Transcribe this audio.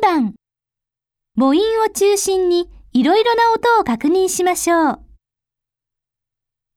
番。母音を中心にいろいろな音を確認しましょう。